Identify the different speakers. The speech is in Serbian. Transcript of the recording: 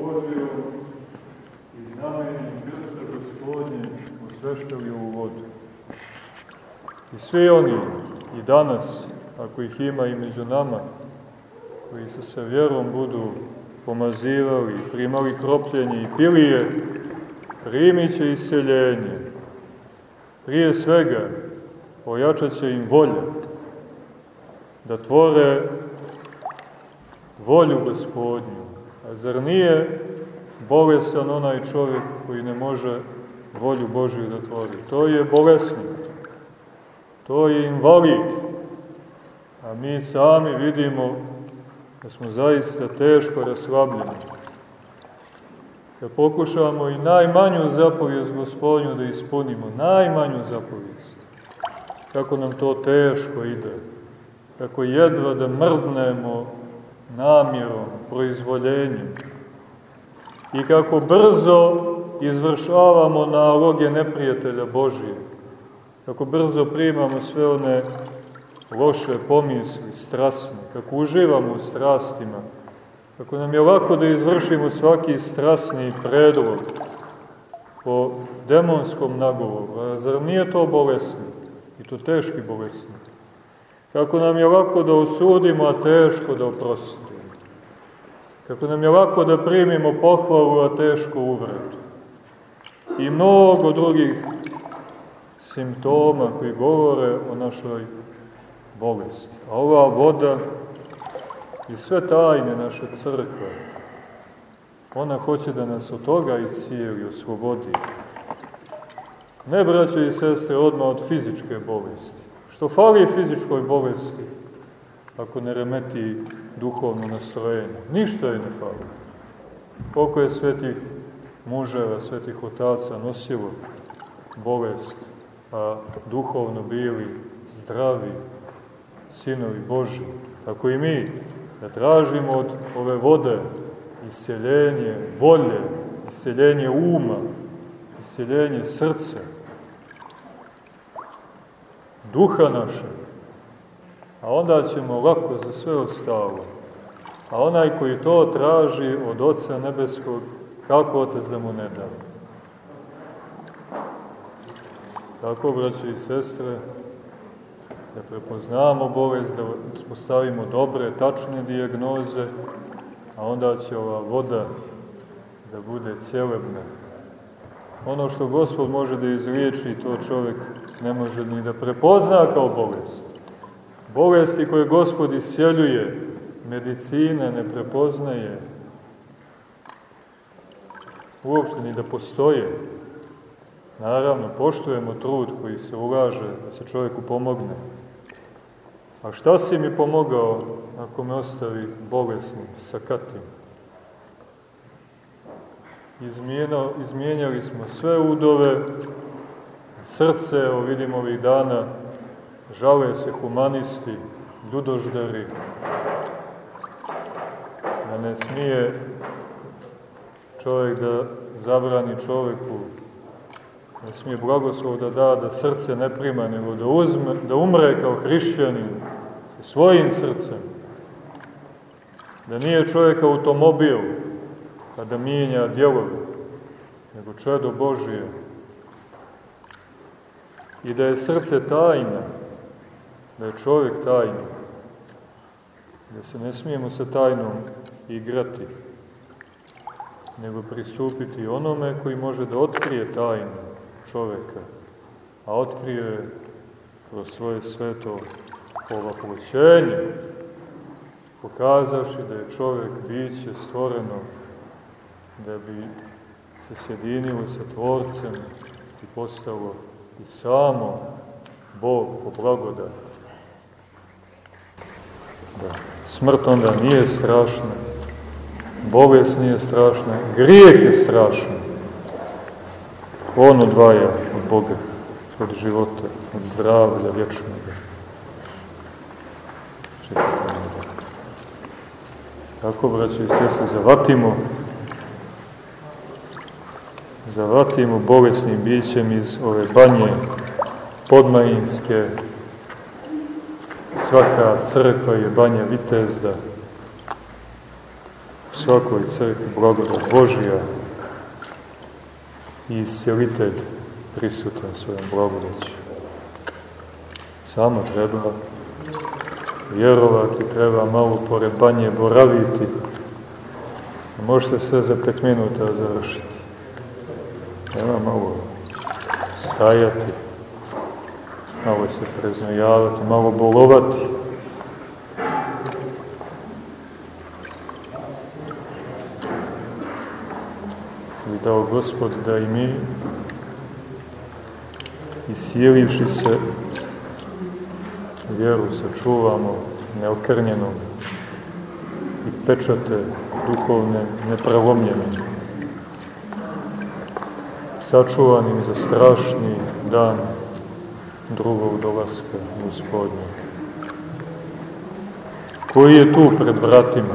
Speaker 1: Božijom i znamenjem krsta gospodnje osveštali ovu vodu. I svi oni i danas, ako ih ima i među nama, koji se sa vjerom budu pomazivali, primali kropljenje i pili je, primit će iseljenje. Prije svega, ojačat će im volja da tvore volju gospodnju. A zar nije bolesan onaj čovjek koji ne može volju Božju da tvori? To je bolesnik. To je invalid. A mi sami vidimo da smo zaista teško raslabljeni. Da pokušavamo i najmanju zapovijest gospodnju da ispunimo, najmanju zapovijest. Kako nam to teško ide. Kako jedva da mrdnemo namjerom, proizvoljenjem. I kako brzo izvršavamo naloge neprijatelja Božije. Kako brzo primamo sve one loše pomisli, strasne, kako uživamo u strastima, kako nam je lako da izvršimo svaki strasni predlog po demonskom nagovoru, a zar nije to bolesni? I to teški bolesni. Kako nam je lako da osudimo, a teško da oprostimo. Kako nam je lako da primimo pohvalu, a teško uvredu. I mnogo drugih simptoma koji govore o našoj bolesti. A ova voda i sve tajne naše crkve, ona hoće da nas od toga iscijeli, oslobodi. Ne, braćo i sestre, odmah od fizičke bolesti. Što fali fizičkoj bolesti, ako ne remeti duhovno nastrojenje? Ništa je ne fali. Koliko je svetih muževa, svetih otaca nosilo bolest, a duhovno bili zdravi, sinovi Boži. Tako i mi da tražimo od ove vode isjeljenje volje, isjeljenje uma, isjeljenje srca, duha našeg, a onda ćemo lako za sve ostalo. A onaj koji to traži od Oca Nebeskog, kako Otac da mu ne da? Tako, braći i sestre, da prepoznamo bolest, da uspostavimo dobre, tačne dijagnoze, a onda će ova voda da bude cjelebna. Ono što Gospod može da izliječi, to čovjek ne može ni da prepozna kao bolest. Bolesti koje Gospod isjeljuje, medicina ne prepoznaje, uopšte ni da postoje. Naravno, poštujemo trud koji se ulaže da se čovjeku pomogne. A šta si mi pomogao ako me ostavi bolesnim, sakatim? Izmijenjali smo sve udove, srce, evo vidimo ovih dana, žale se humanisti, ljudoždari, da ne smije čovjek da zabrani čovjeku, ne smije blagoslov da da, da srce ne prima, nego da, uzme, da umre kao hrišćanin sa svojim srcem. Da nije čovjek automobil, pa da mijenja djelove, nego čedo Božije. I da je srce tajna, da je čovjek tajna, da se ne smijemo sa tajnom igrati, nego pristupiti onome koji može da otkrije tajnu čoveka, a otkrije kroz svoje sveto ovaploćenje, pokazaši da je čovek biće stvoreno da bi se sjedinilo sa Tvorcem i postalo i samo Bog po blagodati. Da. Smrt onda nije strašna, bolest nije strašna, grijeh je strašan. On odvaja od Boga, od života, od zdravlja vječnog. Tako, braći i sese, zavatimo zavatimo bolesnim bićem iz ove banje podmajinske. Svaka crkva je banja Vitezda. svakoj crkvi blagodat Božija i iscelitelj prisutan svojom blagodaću. Samo treba vjerovati, treba malo pored banje boraviti, možete sve za pet minuta završiti. Treba malo stajati, malo se preznojavati, malo bolovati. I dao Gospod da i mi, isijelivši se, vjeru sačuvamo neokrnjenom i pečate duhovne neprelomljene, sačuvanim za strašni dan drugog dolaska gospodnja. Koji je tu pred vratima?